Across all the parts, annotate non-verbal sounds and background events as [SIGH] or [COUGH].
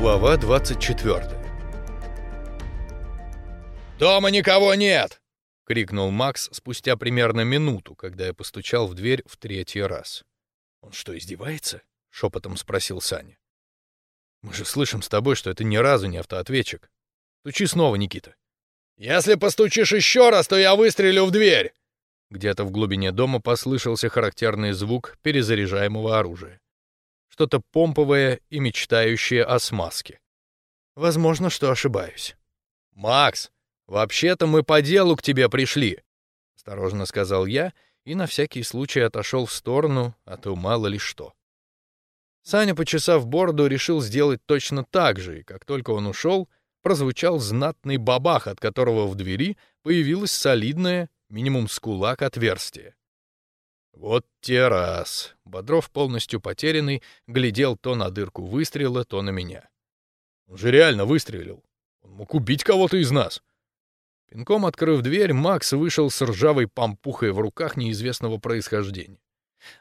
Глава 24 «Дома никого нет!» — крикнул Макс спустя примерно минуту, когда я постучал в дверь в третий раз. «Он что, издевается?» — шепотом спросил Саня. «Мы же слышим с тобой, что это ни разу не автоответчик. Стучи снова, Никита». «Если постучишь еще раз, то я выстрелю в дверь!» Где-то в глубине дома послышался характерный звук перезаряжаемого оружия. Что-то помповое и мечтающее о смазке. Возможно, что ошибаюсь. «Макс, вообще-то мы по делу к тебе пришли», — осторожно сказал я и на всякий случай отошел в сторону, а то мало ли что. Саня, почесав бороду, решил сделать точно так же, и как только он ушел, прозвучал знатный бабах, от которого в двери появилась солидная, минимум с кулак, отверстие. Вот те раз. Бодров, полностью потерянный, глядел то на дырку выстрела, то на меня. Он же реально выстрелил. Он мог убить кого-то из нас. Пинком открыв дверь, Макс вышел с ржавой пампухой в руках неизвестного происхождения.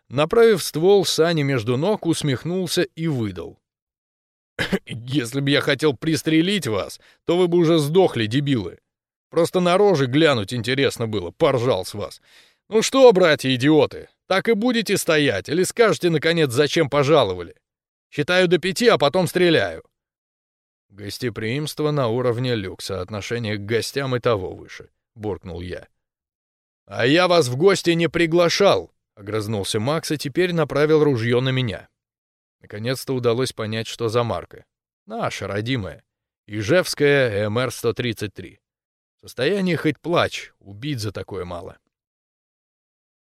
Направив ствол Сани между ног, усмехнулся и выдал. [COUGHS] «Если бы я хотел пристрелить вас, то вы бы уже сдохли, дебилы. Просто на рожи глянуть интересно было, поржал с вас. Ну что, братья-идиоты, так и будете стоять, или скажете, наконец, зачем пожаловали? Считаю до пяти, а потом стреляю». «Гостеприимство на уровне люкса, отношение к гостям и того выше», — буркнул я. «А я вас в гости не приглашал», — огрызнулся Макс и теперь направил ружье на меня. Наконец-то удалось понять, что за марка. Наша, родимая. Ижевская МР-133. Состояние хоть плачь, убить за такое мало.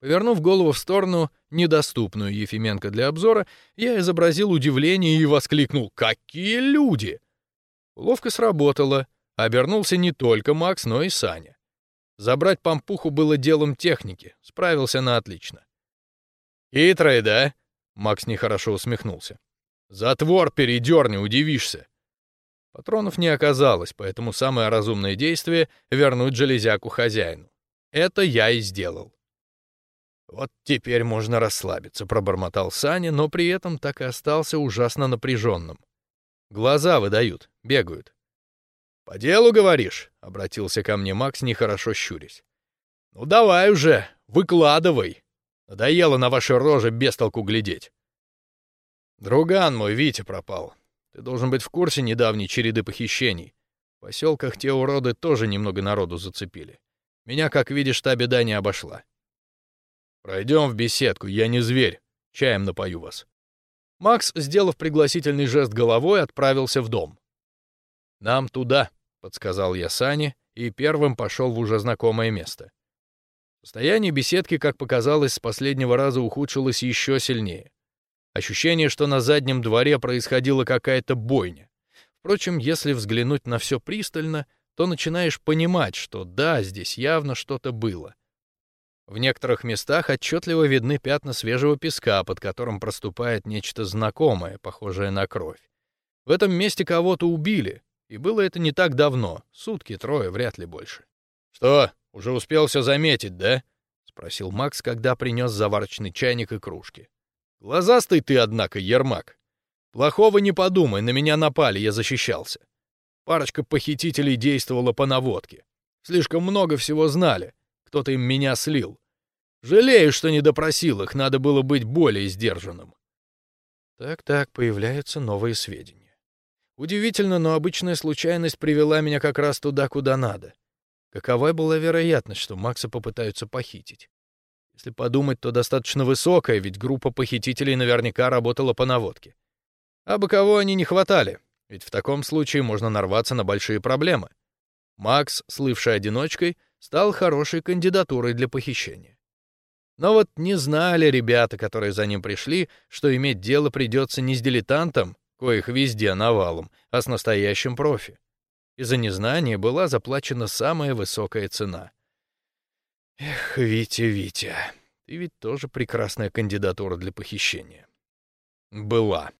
Повернув голову в сторону, недоступную Ефименко для обзора, я изобразил удивление и воскликнул «Какие люди!». Ловко сработало. Обернулся не только Макс, но и Саня. Забрать пампуху было делом техники, справился на отлично. «Хитрый, да?» — Макс нехорошо усмехнулся. «Затвор передерни, удивишься». Патронов не оказалось, поэтому самое разумное действие — вернуть железяку хозяину. Это я и сделал. «Вот теперь можно расслабиться», — пробормотал Саня, но при этом так и остался ужасно напряженным. Глаза выдают, бегают. «По делу, говоришь?» — обратился ко мне Макс, нехорошо щурясь. «Ну давай уже, выкладывай. Надоело на вашей роже без толку глядеть». «Друган мой, Витя пропал. Ты должен быть в курсе недавней череды похищений. В поселках те уроды тоже немного народу зацепили. Меня, как видишь, та беда не обошла. Пройдем в беседку, я не зверь. Чаем напою вас. Макс, сделав пригласительный жест головой, отправился в дом. «Нам туда», — подсказал я Сане, и первым пошел в уже знакомое место. Состояние беседки, как показалось, с последнего раза ухудшилось еще сильнее. Ощущение, что на заднем дворе происходила какая-то бойня. Впрочем, если взглянуть на все пристально, то начинаешь понимать, что да, здесь явно что-то было. В некоторых местах отчетливо видны пятна свежего песка, под которым проступает нечто знакомое, похожее на кровь. В этом месте кого-то убили, и было это не так давно, сутки, трое, вряд ли больше. «Что, уже успел все заметить, да?» — спросил Макс, когда принес заварочный чайник и кружки. Глазастый ты, однако, Ермак. Плохого не подумай, на меня напали, я защищался. Парочка похитителей действовала по наводке. Слишком много всего знали. Кто-то им меня слил. Жалею, что не допросил их, надо было быть более сдержанным. Так-так, появляются новые сведения. Удивительно, но обычная случайность привела меня как раз туда, куда надо. Какова была вероятность, что Макса попытаются похитить? Если подумать, то достаточно высокая, ведь группа похитителей наверняка работала по наводке. А бы кого они не хватали, ведь в таком случае можно нарваться на большие проблемы. Макс, слывший одиночкой, стал хорошей кандидатурой для похищения. Но вот не знали ребята, которые за ним пришли, что иметь дело придется не с дилетантом, коих везде навалом, а с настоящим профи. И за незнание была заплачена самая высокая цена. Эх, Витя, Витя, ты ведь тоже прекрасная кандидатура для похищения. Была.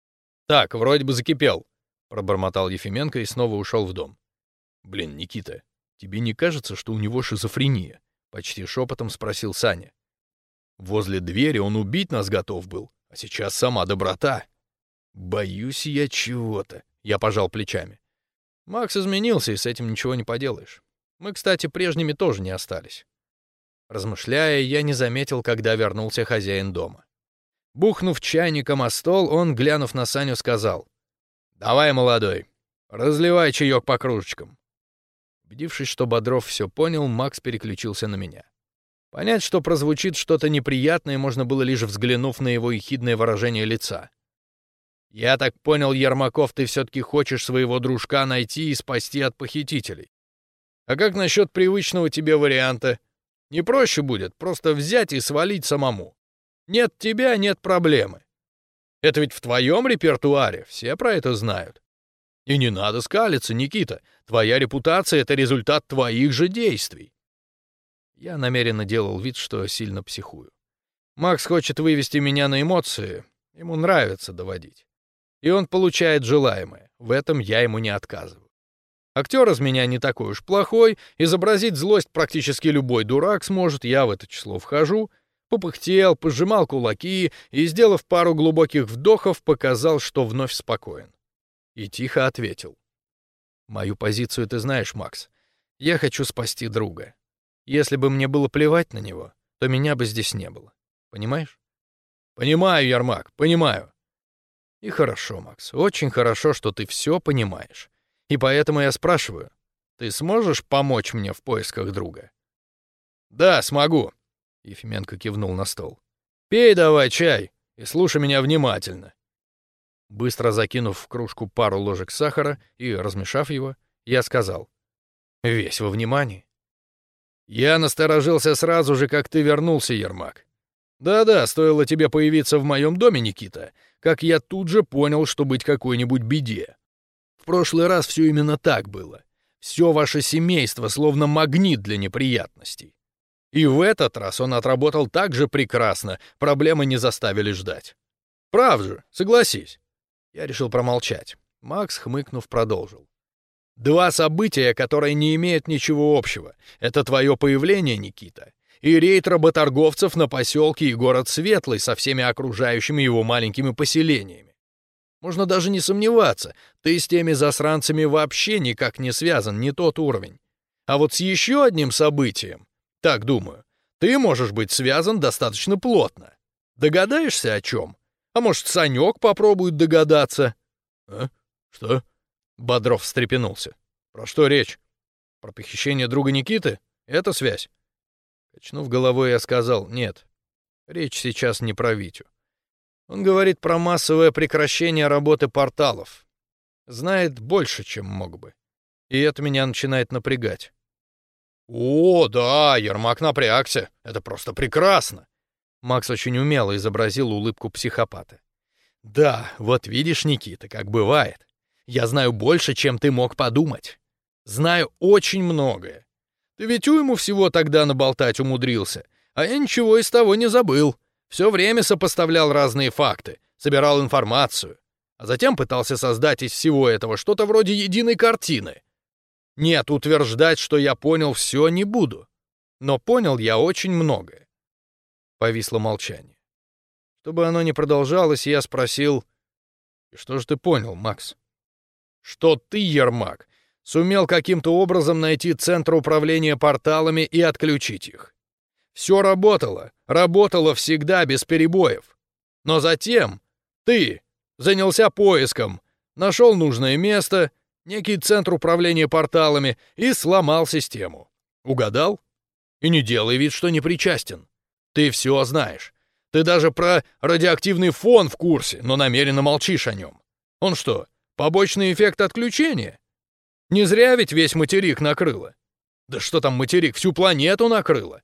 Так, вроде бы закипел, пробормотал Ефименко и снова ушел в дом. Блин, Никита, тебе не кажется, что у него шизофрения? Почти шепотом спросил Саня. Возле двери он убить нас готов был, а сейчас сама доброта. Боюсь я чего-то. Я пожал плечами. Макс изменился, и с этим ничего не поделаешь. Мы, кстати, прежними тоже не остались. Размышляя, я не заметил, когда вернулся хозяин дома. Бухнув чайником о стол, он, глянув на Саню, сказал. «Давай, молодой, разливай чаек по кружечкам». Убедившись, что Бодров все понял, Макс переключился на меня. Понять, что прозвучит что-то неприятное, можно было лишь взглянув на его ехидное выражение лица. «Я так понял, Ермаков, ты все-таки хочешь своего дружка найти и спасти от похитителей. А как насчет привычного тебе варианта? Не проще будет просто взять и свалить самому. Нет тебя — нет проблемы. Это ведь в твоем репертуаре, все про это знают. И не надо скалиться, Никита. Твоя репутация — это результат твоих же действий. Я намеренно делал вид, что сильно психую. Макс хочет вывести меня на эмоции, ему нравится доводить. И он получает желаемое, в этом я ему не отказываю. Актер из меня не такой уж плохой, изобразить злость практически любой дурак сможет, я в это число вхожу, попыхтел, пожимал кулаки и, сделав пару глубоких вдохов, показал, что вновь спокоен. И тихо ответил. «Мою позицию ты знаешь, Макс. Я хочу спасти друга. Если бы мне было плевать на него, то меня бы здесь не было. Понимаешь? Понимаю, Ярмак, понимаю. И хорошо, Макс, очень хорошо, что ты все понимаешь. И поэтому я спрашиваю, ты сможешь помочь мне в поисках друга? Да, смогу. Ефименко кивнул на стол. Пей давай чай и слушай меня внимательно. Быстро закинув в кружку пару ложек сахара и размешав его, я сказал: "Весь во внимании. Я насторожился сразу же, как ты вернулся, Ермак. Да-да, стоило тебе появиться в моем доме, Никита, как я тут же понял, что быть какой-нибудь беде. В прошлый раз все именно так было. Все ваше семейство словно магнит для неприятностей. И в этот раз он отработал так же прекрасно, проблемы не заставили ждать. Прав же, согласись. Я решил промолчать. Макс, хмыкнув, продолжил. Два события, которые не имеют ничего общего. Это твое появление, Никита, и рейд работорговцев на поселке и город Светлый со всеми окружающими его маленькими поселениями. Можно даже не сомневаться, ты с теми засранцами вообще никак не связан, не тот уровень. А вот с еще одним событием, так думаю, ты можешь быть связан достаточно плотно. Догадаешься о чем? А может, Санек попробует догадаться? А? Что? Бодров встрепенулся. «Про что речь? Про похищение друга Никиты? Это связь?» Качнув головой, я сказал, «Нет, речь сейчас не про Витю. Он говорит про массовое прекращение работы порталов. Знает больше, чем мог бы. И это меня начинает напрягать». «О, да, Ермак напрягся. Это просто прекрасно!» Макс очень умело изобразил улыбку психопата. «Да, вот видишь, Никита, как бывает. Я знаю больше, чем ты мог подумать. Знаю очень многое. Ты ведь уйму всего тогда наболтать умудрился, а я ничего из того не забыл. Все время сопоставлял разные факты, собирал информацию, а затем пытался создать из всего этого что-то вроде единой картины. Нет, утверждать, что я понял все, не буду. Но понял я очень многое. Повисло молчание. Чтобы оно не продолжалось, я спросил, «И что же ты понял, Макс?» что ты, Ермак, сумел каким-то образом найти центр управления порталами и отключить их. Все работало, работало всегда без перебоев. Но затем ты занялся поиском, нашел нужное место, некий центр управления порталами и сломал систему. Угадал? И не делай вид, что не причастен. Ты все знаешь. Ты даже про радиоактивный фон в курсе, но намеренно молчишь о нем. Он что, Побочный эффект отключения? Не зря ведь весь материк накрыло. Да что там материк, всю планету накрыло.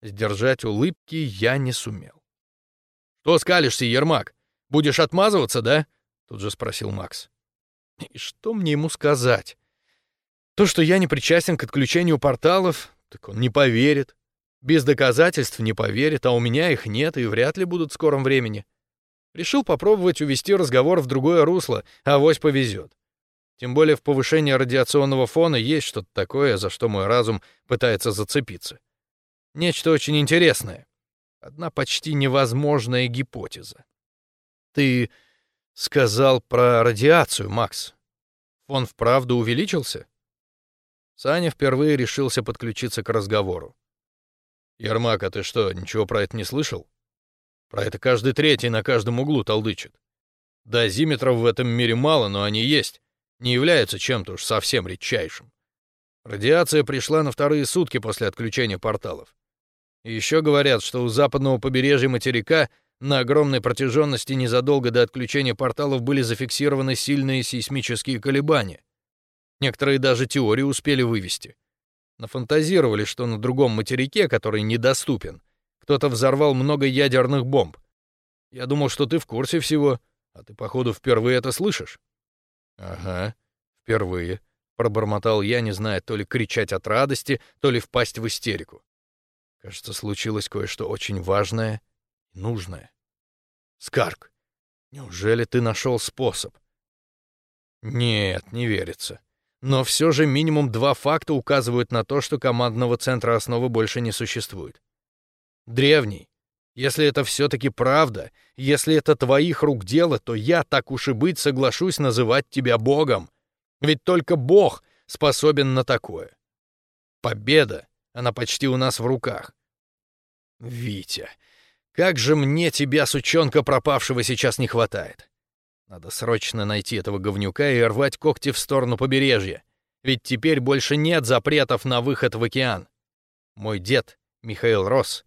Сдержать улыбки я не сумел. «Что скалишься, Ермак? Будешь отмазываться, да?» Тут же спросил Макс. И что мне ему сказать? То, что я не причастен к отключению порталов, так он не поверит. Без доказательств не поверит, а у меня их нет и вряд ли будут в скором времени. Решил попробовать увести разговор в другое русло, а авось повезет. Тем более в повышении радиационного фона есть что-то такое, за что мой разум пытается зацепиться. Нечто очень интересное. Одна почти невозможная гипотеза. Ты сказал про радиацию, Макс. Он вправду увеличился? Саня впервые решился подключиться к разговору. «Ермак, а ты что, ничего про это не слышал? Про это каждый третий на каждом углу толдычит. Дозиметров в этом мире мало, но они есть. Не являются чем-то уж совсем редчайшим. Радиация пришла на вторые сутки после отключения порталов. Еще говорят, что у западного побережья материка на огромной протяженности незадолго до отключения порталов были зафиксированы сильные сейсмические колебания. Некоторые даже теории успели вывести. Нафантазировали, что на другом материке, который недоступен, кто-то взорвал много ядерных бомб. Я думал, что ты в курсе всего, а ты, походу, впервые это слышишь. Ага, впервые, пробормотал я, не зная то ли кричать от радости, то ли впасть в истерику. Кажется, случилось кое-что очень важное и нужное. Скарк, неужели ты нашел способ? Нет, не верится. Но все же минимум два факта указывают на то, что командного центра основы больше не существует. Древний. Если это все-таки правда, если это твоих рук дело, то я, так уж и быть, соглашусь называть тебя Богом. Ведь только Бог способен на такое. Победа, она почти у нас в руках. Витя, как же мне тебя, сучонка пропавшего, сейчас не хватает. Надо срочно найти этого говнюка и рвать когти в сторону побережья. Ведь теперь больше нет запретов на выход в океан. Мой дед, Михаил Росс,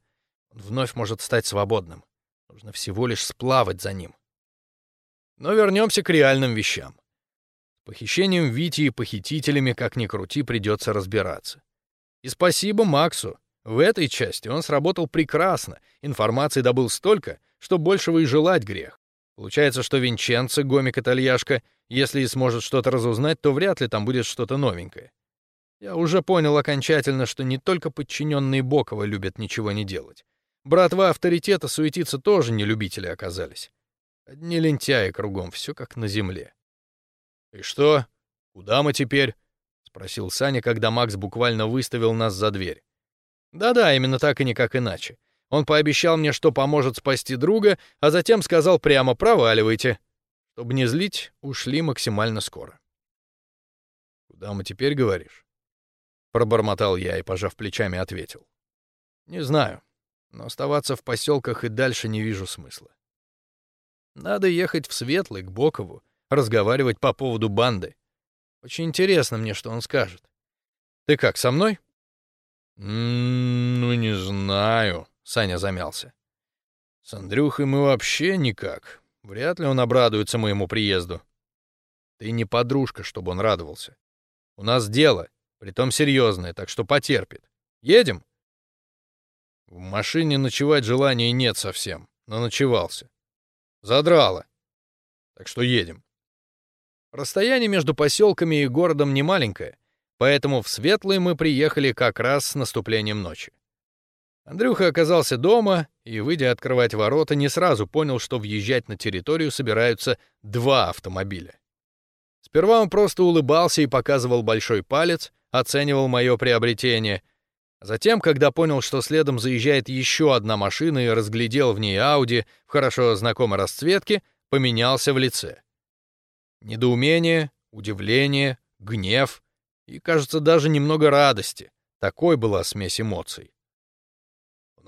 вновь может стать свободным. Нужно всего лишь сплавать за ним. Но вернемся к реальным вещам. С похищением Вити и похитителями, как ни крути, придется разбираться. И спасибо Максу. В этой части он сработал прекрасно, информации добыл столько, что большего и желать грех. Получается, что Винченцо, гомик-итальяшка, если и сможет что-то разузнать, то вряд ли там будет что-то новенькое. Я уже понял окончательно, что не только подчиненные Бокова любят ничего не делать. Братва авторитета суетиться тоже не любители оказались. Одни лентяи кругом, все как на земле. «И что? Куда мы теперь?» — спросил Саня, когда Макс буквально выставил нас за дверь. «Да-да, именно так и никак иначе. Он пообещал мне, что поможет спасти друга, а затем сказал прямо «проваливайте». Чтобы не злить, ушли максимально скоро. «Куда мы теперь, говоришь?» Пробормотал я и, пожав плечами, ответил. «Не знаю, но оставаться в поселках и дальше не вижу смысла. Надо ехать в Светлый, к Бокову, разговаривать по поводу банды. Очень интересно мне, что он скажет. Ты как, со мной?» «Ну, не знаю», Саня замялся. С Андрюхой мы вообще никак. Вряд ли он обрадуется моему приезду. Ты не подружка, чтобы он радовался. У нас дело, притом серьезное, так что потерпит. Едем? В машине ночевать желания нет совсем, но ночевался. Задрало. Так что едем. Расстояние между поселками и городом не маленькое, поэтому в Светлый мы приехали как раз с наступлением ночи. Андрюха оказался дома и, выйдя открывать ворота, не сразу понял, что въезжать на территорию собираются два автомобиля. Сперва он просто улыбался и показывал большой палец, оценивал мое приобретение. Затем, когда понял, что следом заезжает еще одна машина и разглядел в ней Ауди в хорошо знакомой расцветке, поменялся в лице. Недоумение, удивление, гнев и, кажется, даже немного радости. Такой была смесь эмоций.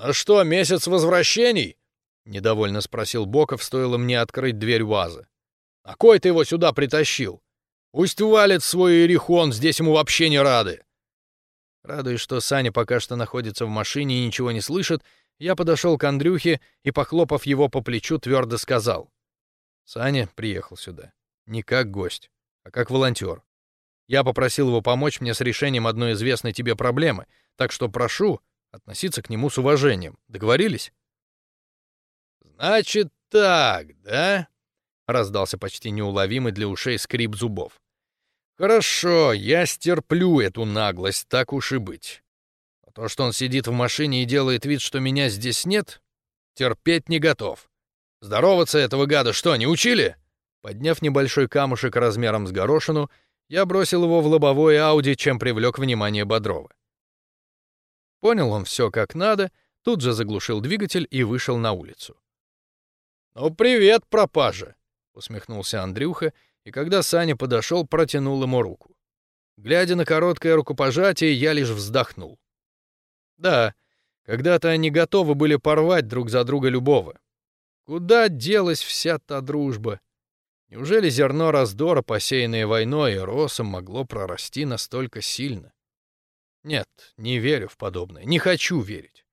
«На что, месяц возвращений?» — недовольно спросил Боков, стоило мне открыть дверь УАЗа. «А кой ты его сюда притащил? Пусть валит свой Иерихон, здесь ему вообще не рады!» Радуясь, что Саня пока что находится в машине и ничего не слышит, я подошел к Андрюхе и, похлопав его по плечу, твердо сказал. «Саня приехал сюда. Не как гость, а как волонтер. Я попросил его помочь мне с решением одной известной тебе проблемы, так что прошу, относиться к нему с уважением. Договорились? Значит так, да? Раздался почти неуловимый для ушей скрип зубов. Хорошо, я стерплю эту наглость, так уж и быть. А то, что он сидит в машине и делает вид, что меня здесь нет, терпеть не готов. Здороваться этого гада что, не учили? Подняв небольшой камушек размером с горошину, я бросил его в лобовое Ауди, чем привлек внимание Бодрова. Понял он все как надо, тут же заглушил двигатель и вышел на улицу. «Ну, привет, пропажа! — усмехнулся Андрюха, и когда Саня подошел, протянул ему руку. Глядя на короткое рукопожатие, я лишь вздохнул. Да, когда-то они готовы были порвать друг за друга любого. Куда делась вся та дружба? Неужели зерно раздора, посеянное войной и росом, могло прорасти настолько сильно? Нет, не верю в подобное, не хочу верить.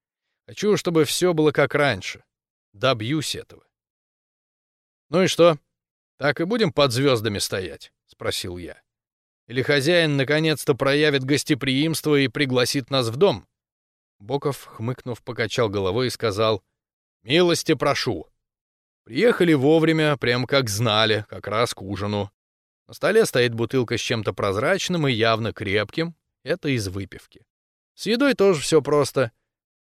Хочу, чтобы все было как раньше. Добьюсь этого. «Ну и что, так и будем под звездами стоять?» — спросил я. «Или хозяин наконец-то проявит гостеприимство и пригласит нас в дом?» Боков, хмыкнув, покачал головой и сказал, «Милости прошу». Приехали вовремя, прям как знали, как раз к ужину. На столе стоит бутылка с чем-то прозрачным и явно крепким. Это из выпивки. С едой тоже все просто.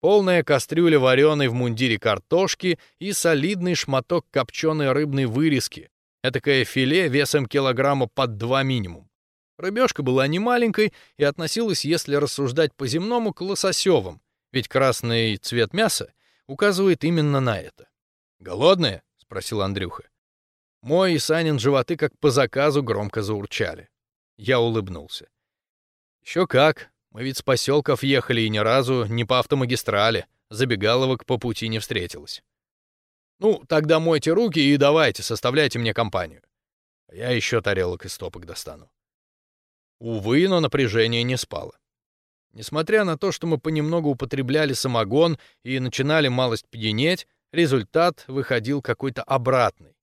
Полная кастрюля вареной в мундире картошки и солидный шматок копченой рыбной вырезки. Этакое филе весом килограмма под два минимум. Рыбешка была не маленькой и относилась, если рассуждать по-земному, к лососевым, ведь красный цвет мяса указывает именно на это. «Голодные?» — спросил Андрюха. Мой и Санин животы как по заказу громко заурчали. Я улыбнулся. «Еще как. Мы ведь с поселков ехали и ни разу не по автомагистрали. Забегаловок по пути не встретилось. Ну, тогда мойте руки и давайте, составляйте мне компанию. Я еще тарелок и стопок достану». Увы, но напряжение не спало. Несмотря на то, что мы понемногу употребляли самогон и начинали малость пьянеть, результат выходил какой-то обратный.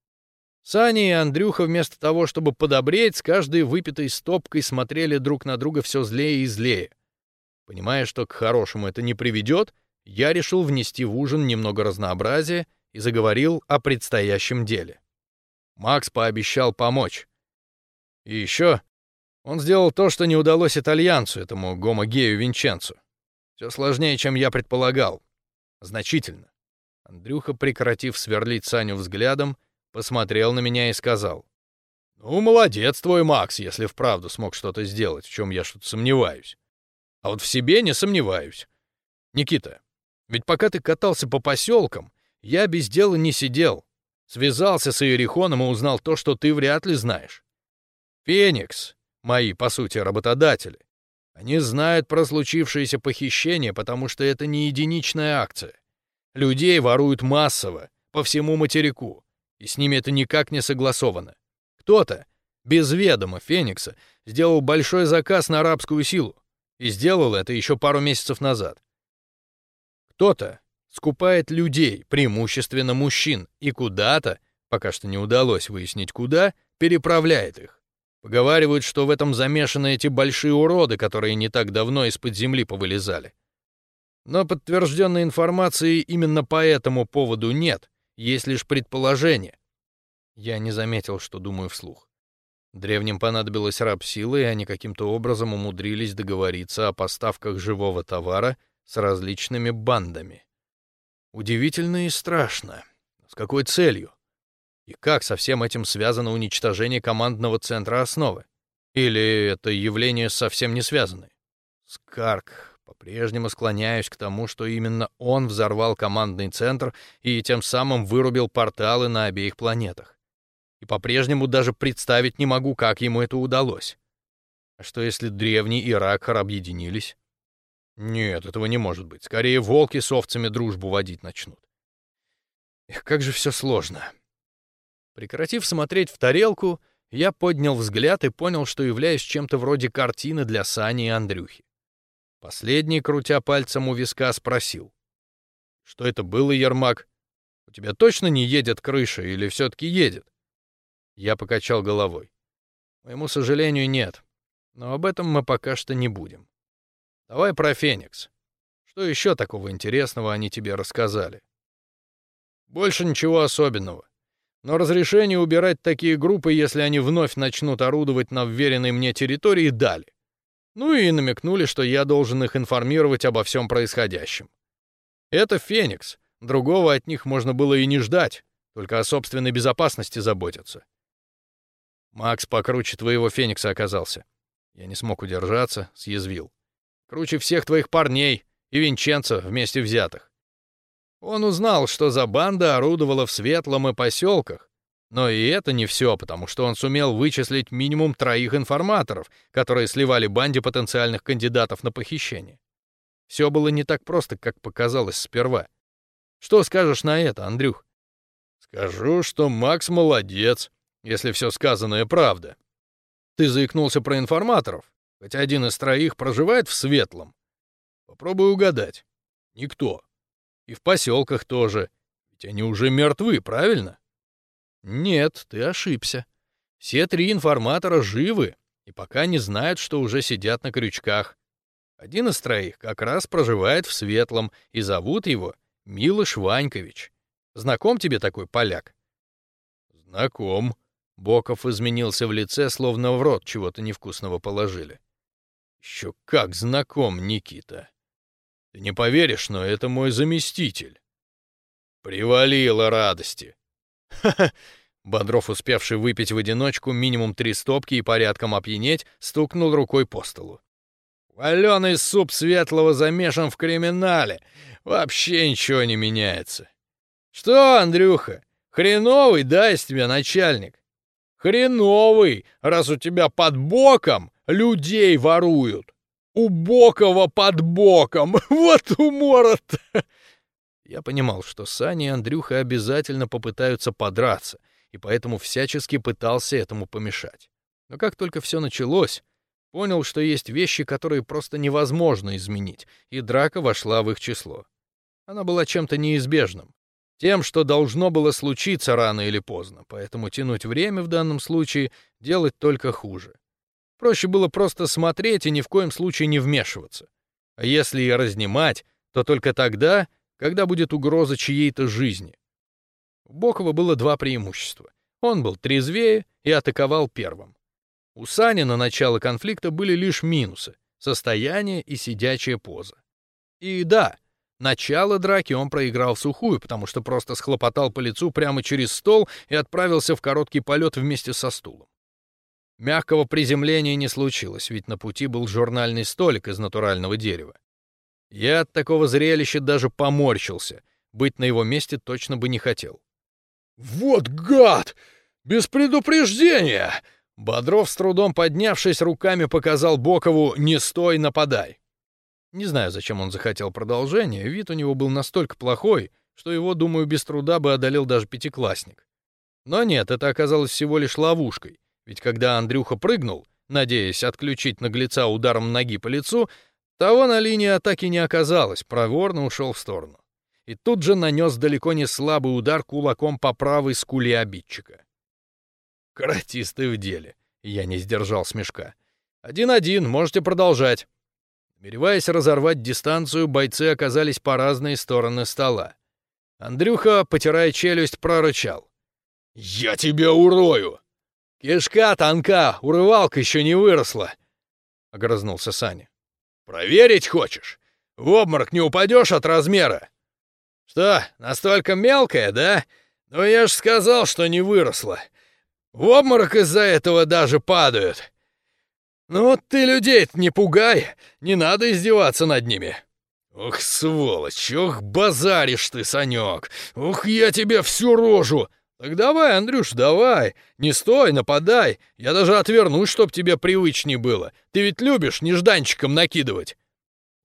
Саня и Андрюха вместо того, чтобы подобреть, с каждой выпитой стопкой смотрели друг на друга все злее и злее. Понимая, что к хорошему это не приведет, я решил внести в ужин немного разнообразия и заговорил о предстоящем деле. Макс пообещал помочь. И еще он сделал то, что не удалось итальянцу, этому гомогею Винченцу. Все сложнее, чем я предполагал. Значительно. Андрюха, прекратив сверлить Саню взглядом, посмотрел на меня и сказал. «Ну, молодец твой Макс, если вправду смог что-то сделать, в чем я что-то сомневаюсь. А вот в себе не сомневаюсь. Никита, ведь пока ты катался по поселкам, я без дела не сидел. Связался с Иерихоном и узнал то, что ты вряд ли знаешь. Феникс мои, по сути, работодатели. Они знают про случившееся похищение, потому что это не единичная акция. Людей воруют массово, по всему материку, и с ними это никак не согласовано. Кто-то, без ведома Феникса, сделал большой заказ на арабскую силу, и сделал это еще пару месяцев назад. Кто-то скупает людей, преимущественно мужчин, и куда-то, пока что не удалось выяснить куда, переправляет их. Поговаривают, что в этом замешаны эти большие уроды, которые не так давно из-под земли повылезали. Но подтвержденной информации именно по этому поводу нет, есть лишь предположение. Я не заметил, что думаю вслух. Древним понадобилась раб-сила, и они каким-то образом умудрились договориться о поставках живого товара с различными бандами. Удивительно и страшно. С какой целью? И как со всем этим связано уничтожение командного центра основы? Или это явление совсем не связаны? Скарк, по-прежнему склоняюсь к тому, что именно он взорвал командный центр и тем самым вырубил порталы на обеих планетах. И по-прежнему даже представить не могу, как ему это удалось. А что если древний и Ракхар объединились? Нет, этого не может быть. Скорее, волки с овцами дружбу водить начнут. Эх, как же все сложно. Прекратив смотреть в тарелку, я поднял взгляд и понял, что являюсь чем-то вроде картины для Сани и Андрюхи. Последний, крутя пальцем у виска, спросил. «Что это было, Ермак? У тебя точно не едет крыша или все-таки едет?» Я покачал головой. «Моему сожалению, нет. Но об этом мы пока что не будем. Давай про Феникс. Что еще такого интересного они тебе рассказали?» «Больше ничего особенного. Но разрешение убирать такие группы, если они вновь начнут орудовать на вверенной мне территории, дали. Ну и намекнули, что я должен их информировать обо всем происходящем. Это Феникс. Другого от них можно было и не ждать, только о собственной безопасности заботиться. Макс покруче твоего Феникса оказался. Я не смог удержаться, съязвил. Круче всех твоих парней и Винченца вместе взятых. Он узнал, что за банда орудовала в Светлом и поселках, Но и это не все, потому что он сумел вычислить минимум троих информаторов, которые сливали банде потенциальных кандидатов на похищение. Все было не так просто, как показалось сперва. Что скажешь на это, Андрюх? Скажу, что Макс молодец, если все сказанное правда. Ты заикнулся про информаторов, хотя один из троих проживает в Светлом. Попробуй угадать. Никто. И в поселках тоже. Ведь они уже мертвы, правильно? Нет, ты ошибся. Все три информатора живы и пока не знают, что уже сидят на крючках. Один из троих как раз проживает в Светлом, и зовут его Милош Ванькович. Знаком тебе такой поляк? Знаком. Боков изменился в лице, словно в рот чего-то невкусного положили. Еще как знаком, Никита. Ты не поверишь, но это мой заместитель. Привалило радости. Ха-ха. [LAUGHS] Бодров, успевший выпить в одиночку минимум три стопки и порядком опьянеть, стукнул рукой по столу. Валеный суп светлого замешан в криминале. Вообще ничего не меняется. Что, Андрюха, хреновый, да, из тебя начальник? Хреновый, раз у тебя под боком людей воруют. У Бокова под боком. [LAUGHS] Вот умора-то. Я понимал, что Саня и Андрюха обязательно попытаются подраться, и поэтому всячески пытался этому помешать. Но как только все началось, понял, что есть вещи, которые просто невозможно изменить, и драка вошла в их число. Она была чем-то неизбежным, тем, что должно было случиться рано или поздно, поэтому тянуть время в данном случае делать только хуже. Проще было просто смотреть и ни в коем случае не вмешиваться. А если и разнимать, то только тогда, когда будет угроза чьей-то жизни. У Бокова было два преимущества. Он был трезвее и атаковал первым. У Сани на начало конфликта были лишь минусы — состояние и сидячая поза. И да, начало драки он проиграл сухую, потому что просто схлопотал по лицу прямо через стол и отправился в короткий полет вместе со стулом. Мягкого приземления не случилось, ведь на пути был журнальный столик из натурального дерева. Я от такого зрелища даже поморщился. Быть на его месте точно бы не хотел. «Вот гад! Без предупреждения!» Бодров, с трудом поднявшись, руками показал Бокову «Не стой, нападай!». Не знаю, зачем он захотел продолжения, вид у него был настолько плохой, что его, думаю, без труда бы одолел даже пятиклассник. Но нет, это оказалось всего лишь ловушкой, ведь когда Андрюха прыгнул, надеясь отключить наглеца ударом ноги по лицу, того на линии атаки не оказалось, проворно ушел в сторону. И тут же нанес далеко не слабый удар кулаком по правой скуле обидчика. Каратисты в деле. Я не сдержал смешка. Один-один, можете продолжать. Намереваясь разорвать дистанцию, бойцы оказались по разные стороны стола. Андрюха, потирая челюсть, прорычал. «Я тебя урою!» «Кишка тонка, урывалка еще не выросла!» — огрызнулся Саня. «Проверить хочешь? В обморок не упадешь от размера?» «Что, настолько мелкая, да? Ну я ж сказал, что не выросла. В обморок из-за этого даже падают. Ну ты людей не пугай, не надо издеваться над ними». «Ох, сволочь, ох, базаришь ты, Санек! Ух, я тебе всю рожу! Так давай, Андрюш, давай! Не стой, нападай! Я даже отвернусь, чтоб тебе привычней было. Ты ведь любишь нежданчиком накидывать!»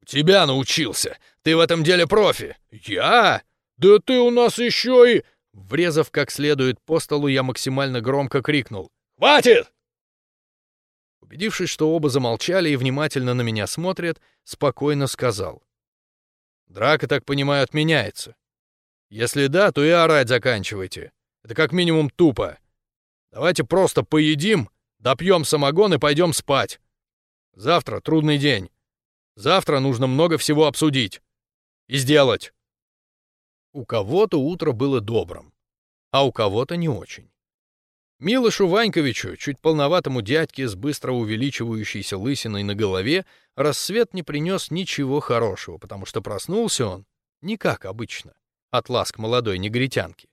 «У тебя научился! Ты в этом деле профи!» «Я? Да ты у нас еще и...» Врезав как следует по столу, я максимально громко крикнул. «Хватит!» Убедившись, что оба замолчали и внимательно на меня смотрят, спокойно сказал. «Драка, так понимаю, отменяется. Если да, то и орать заканчивайте. Это как минимум тупо. Давайте просто поедим, допьем самогон и пойдем спать. Завтра трудный день. Завтра нужно много всего обсудить. И сделать. У кого-то утро было добрым, а у кого-то не очень. Милошу Ваньковичу, чуть полноватому дядьке с быстро увеличивающейся лысиной на голове, рассвет не принес ничего хорошего, потому что проснулся он не как обычно, от ласк молодой негритянки.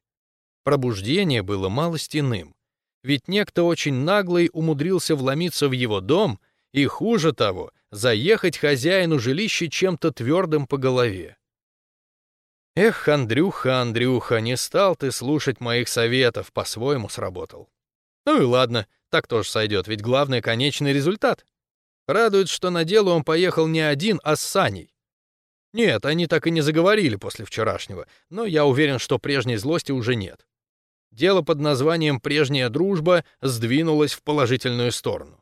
Пробуждение было малостяным, ведь некто очень наглый умудрился вломиться в его дом и, хуже того, заехать хозяину жилища чем-то твердым по голове. Эх, Андрюха, Андрюха, не стал ты слушать моих советов, по-своему сработал. Ну и ладно, так тоже сойдет, ведь главный конечный результат. Радует, что на дело он поехал не один, а с Саней. Нет, они так и не заговорили после вчерашнего, но я уверен, что прежней злости уже нет. Дело под названием «Прежняя дружба» сдвинулось в положительную сторону.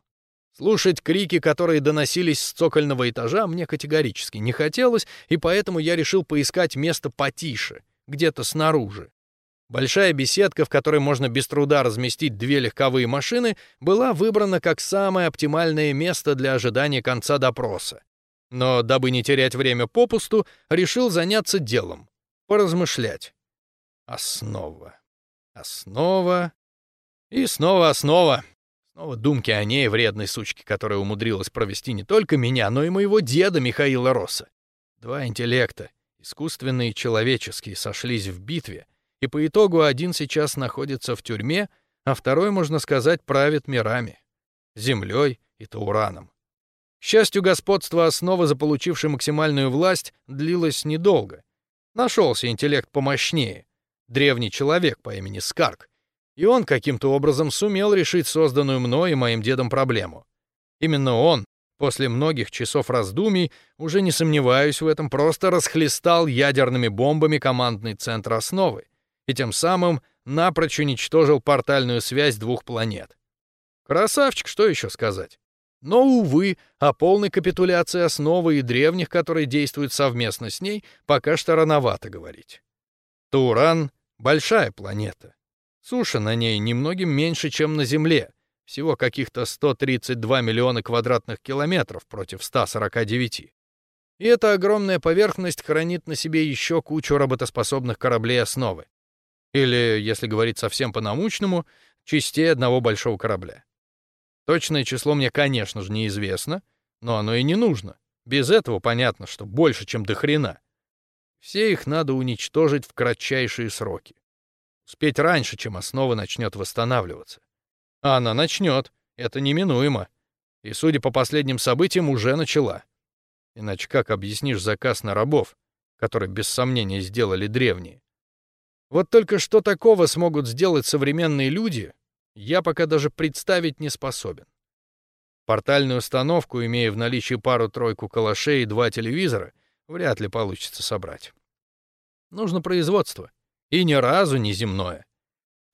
Слушать крики, которые доносились с цокольного этажа, мне категорически не хотелось, и поэтому я решил поискать место потише, где-то снаружи. Большая беседка, в которой можно без труда разместить две легковые машины, была выбрана как самое оптимальное место для ожидания конца допроса. Но, дабы не терять время попусту, решил заняться делом, поразмышлять. Основа. Основа. И снова основа. Снова думки о ней, вредной сучке, которая умудрилась провести не только меня, но и моего деда Михаила Росса. Два интеллекта, искусственные и человеческие, сошлись в битве, и по итогу один сейчас находится в тюрьме, а второй, можно сказать, правит мирами. Землей и Таураном. К счастью, господство основы, заполучившей максимальную власть, длилось недолго. Нашелся интеллект помощнее. Древний человек по имени Скарк, и он каким-то образом сумел решить созданную мной и моим дедом проблему. Именно он, после многих часов раздумий, уже не сомневаюсь в этом, просто расхлестал ядерными бомбами командный центр основы и тем самым напрочь уничтожил портальную связь двух планет. Красавчик, что еще сказать? Но, увы, о полной капитуляции основы и древних, которые действуют совместно с ней, пока что рановато говорить. Туран — большая планета. Суша на ней немногим меньше, чем на Земле, всего каких-то 132 миллиона квадратных километров против 149. И эта огромная поверхность хранит на себе еще кучу работоспособных кораблей основы. Или, если говорить совсем по-научному, частей одного большого корабля. Точное число мне, конечно же, неизвестно, но оно и не нужно. Без этого понятно, что больше, чем до хрена. Все их надо уничтожить в кратчайшие сроки. Успеть раньше, чем основа начнет восстанавливаться. А она начнет, это неминуемо. И, судя по последним событиям, уже начала. Иначе как объяснишь заказ на рабов, который без сомнения сделали древние? Вот только что такого смогут сделать современные люди, я пока даже представить не способен. Портальную установку, имея в наличии пару-тройку калашей и два телевизора, вряд ли получится собрать. Нужно производство. И ни разу не земное.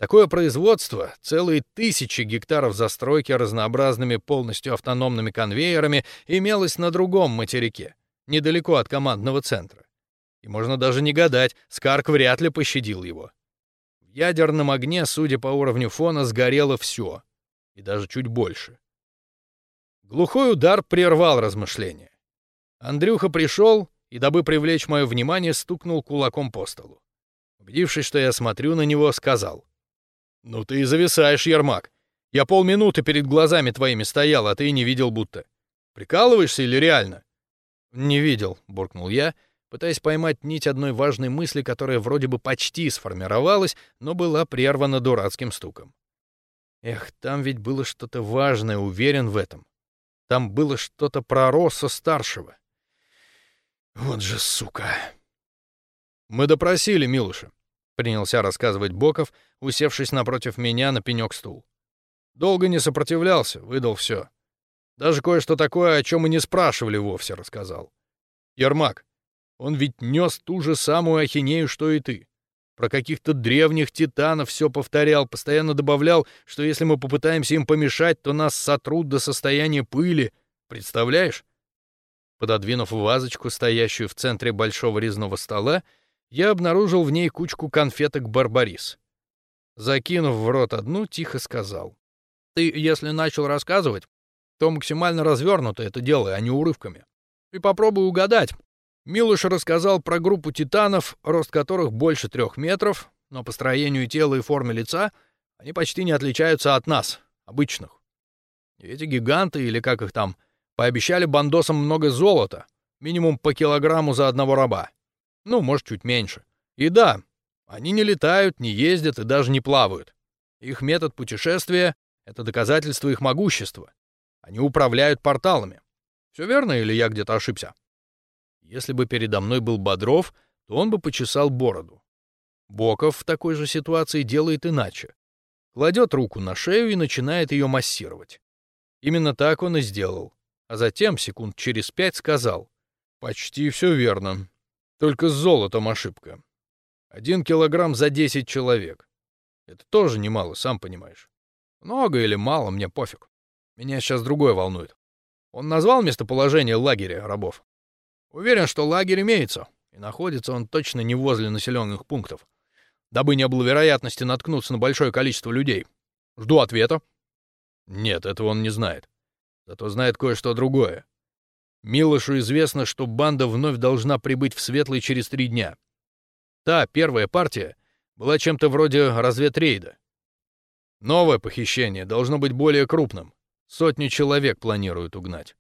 Такое производство, целые тысячи гектаров застройки разнообразными полностью автономными конвейерами, имелось на другом материке, недалеко от командного центра. И можно даже не гадать, Скарк вряд ли пощадил его. В ядерном огне, судя по уровню фона, сгорело все, и даже чуть больше. Глухой удар прервал размышления. Андрюха пришел и, дабы привлечь мое внимание, стукнул кулаком по столу. Убедившись, что я смотрю на него, сказал. «Ну ты и зависаешь, Ермак. Я полминуты перед глазами твоими стоял, а ты не видел будто. Прикалываешься или реально?» «Не видел», — буркнул я, пытаясь поймать нить одной важной мысли, которая вроде бы почти сформировалась, но была прервана дурацким стуком. Эх, там ведь было что-то важное, уверен в этом. Там было что-то про Росса старшего. Вот же сука. «Мы допросили Милуша», — принялся рассказывать Боков, усевшись напротив меня на пенек-стул. «Долго не сопротивлялся, выдал все. Даже кое-что такое, о чем мы не спрашивали вовсе, рассказал. Ермак, он ведь нес ту же самую ахинею, что и ты. Про каких-то древних титанов все повторял, постоянно добавлял, что если мы попытаемся им помешать, то нас сотрут до состояния пыли. Представляешь?» Пододвинув вазочку, стоящую в центре большого резного стола, я обнаружил в ней кучку конфеток «Барбарис». Закинув в рот одну, тихо сказал. «Ты, если начал рассказывать, то максимально развернуто это делай, а не урывками. И попробуй угадать. Милуш рассказал про группу титанов, рост которых больше трех метров, но по строению тела и форме лица они почти не отличаются от нас, обычных. И эти гиганты, или как их там, пообещали бандосам много золота, минимум по килограмму за одного раба. Ну, может, чуть меньше. И да, они не летают, не ездят и даже не плавают. Их метод путешествия — это доказательство их могущества. Они управляют порталами. Все верно или я где-то ошибся? Если бы передо мной был Бодров, то он бы почесал бороду. Боков в такой же ситуации делает иначе. Кладет руку на шею и начинает ее массировать. Именно так он и сделал. А затем, секунд через пять, сказал. «Почти все верно. Только с золотом ошибка. Один килограмм за десять человек. Это тоже немало, сам понимаешь. Много или мало, мне пофиг. Меня сейчас другое волнует. Он назвал местоположение лагеря рабов. Уверен, что лагерь имеется, и находится он точно не возле населенных пунктов, дабы не было вероятности наткнуться на большое количество людей. Жду ответа. Нет, этого он не знает. Зато знает кое-что другое. Милошу известно, что банда вновь должна прибыть в Светлый через три дня. Та, первая партия, была чем-то вроде разведрейда. Новое похищение должно быть более крупным. Сотню человек планируют угнать.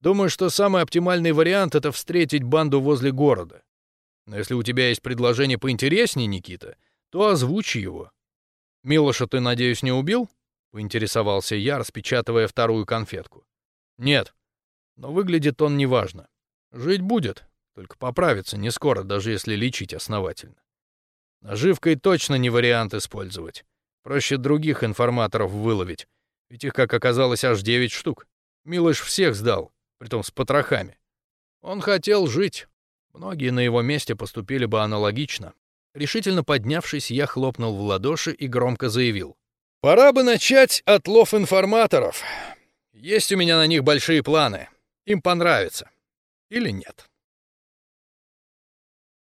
Думаю, что самый оптимальный вариант — это встретить банду возле города. Но если у тебя есть предложение поинтереснее, Никита, то озвучи его. Милоша ты, надеюсь, не убил? Поинтересовался я, распечатывая вторую конфетку. Нет. Но выглядит он неважно. Жить будет, только поправится не скоро, даже если лечить основательно. Наживкой точно не вариант использовать. Проще других информаторов выловить, ведь их, как оказалось, аж девять штук. Милыш всех сдал, притом с потрохами. Он хотел жить, Многие на его месте поступили бы аналогично. Решительно поднявшись, я хлопнул в ладоши и громко заявил. «Пора бы начать отлов информаторов. Есть у меня на них большие планы. Им понравится. Или нет?»